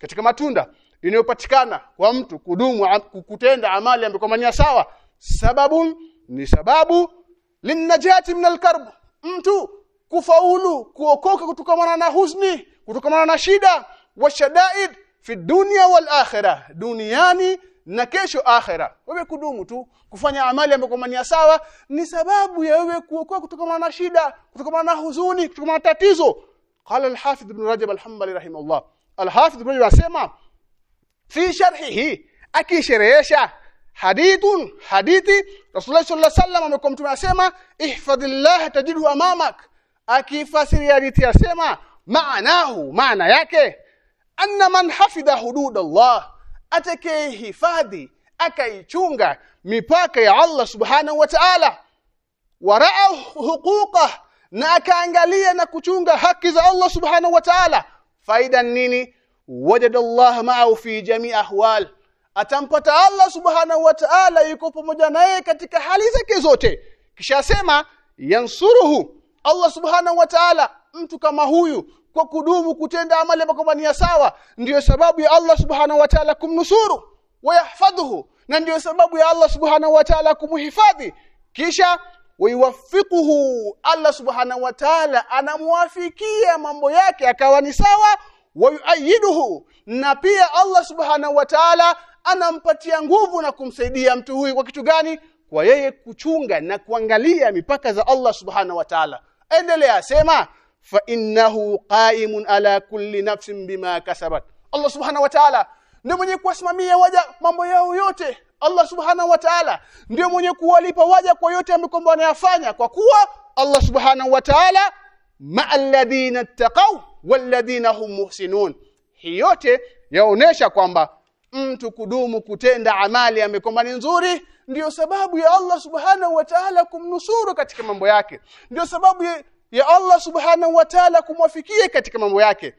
katika matunda inayopatikana kwa mtu kudumu kutenda amali ambayo kwa sawa sababu ni sababu linnajati min alkarb. Mtu kufaulu kuokoka kutokamana na huzuni kutokamana na shida wa shadaid fi dunya wal akhirah duniani na kesho akhira wewe kudumu tu kufanya amali ambayo kwa sawa ni sababu ya wewe kuokoa kutokana na shida kutokana na huzuni kutokana na tatizo. Qala alhasib ibn rajab al-hanbali rahimahullah. Al-Hafidh Ibn asema fi sharhihi akisherehesha hadithun hadithi Rasulullah sallallahu alaihi wasallam amekuwa mtume asema ihfadhillah tajidhu amamak akifasiri hadithi asema maanahu maana yake anna man hafidha hududallah atakayehifadhi akaichunga mipaka ya Allah subhanahu wa ta'ala. Waraa huquqah na akaangalia na kuchunga haki za Allah subhanahu wa ta'ala faida nini? Wajada Allah ma'ahu fi jami' ahwal. Atampata Allah subhanahu wa ta'ala yuko pamoja naye katika hali zake zote. Kisha asema yansuruhu. Allah subhanahu wa ta'ala mtu kama huyu kwa kudumu kutenda amali ambayo ni sawa ndiyo sababu ya Allah subhanahu wa ta'ala kumnusuru. Wayahfadhuhu na ndiyo sababu ya Allah subhanahu wa ta'ala kumhifadhi. Kisha wayuwaffiquhu Allah subhanahu wa ta'ala anamwafikia mambo yake akawa ni sawa wayuayiduhu na pia Allah subhanahu wa ta'ala anampatia nguvu na kumsaidia mtu huyu kwa kitu gani? Kwa yeye kuchunga na kuangalia mipaka za Allah subhanahu wa ta'ala. Endelea sema fa innahu qa'imun ala kulli nafsin bima kasabat. Allah subhanahu wa ta'ala mwenye kuwasimamia waja mambo yao yote Allah subhanahu wa ta'ala. Ndio mwenye kuwalipa waja kwa yote ambayo wanayafanya kwa kuwa Allah subhanahu wa ta'ala ma'alladhina ittaqaw taqaw walladhina hum muhsinun. Hii yote yaonesha kwamba mtu kudumu kutenda amali amekomba ni nzuri ndiyo sababu ya Allah subhanahu wa ta'ala kumnusuru katika mambo yake. Ndio sababu ya Allah subhanahu wa ta'ala kumwafikia katika mambo yake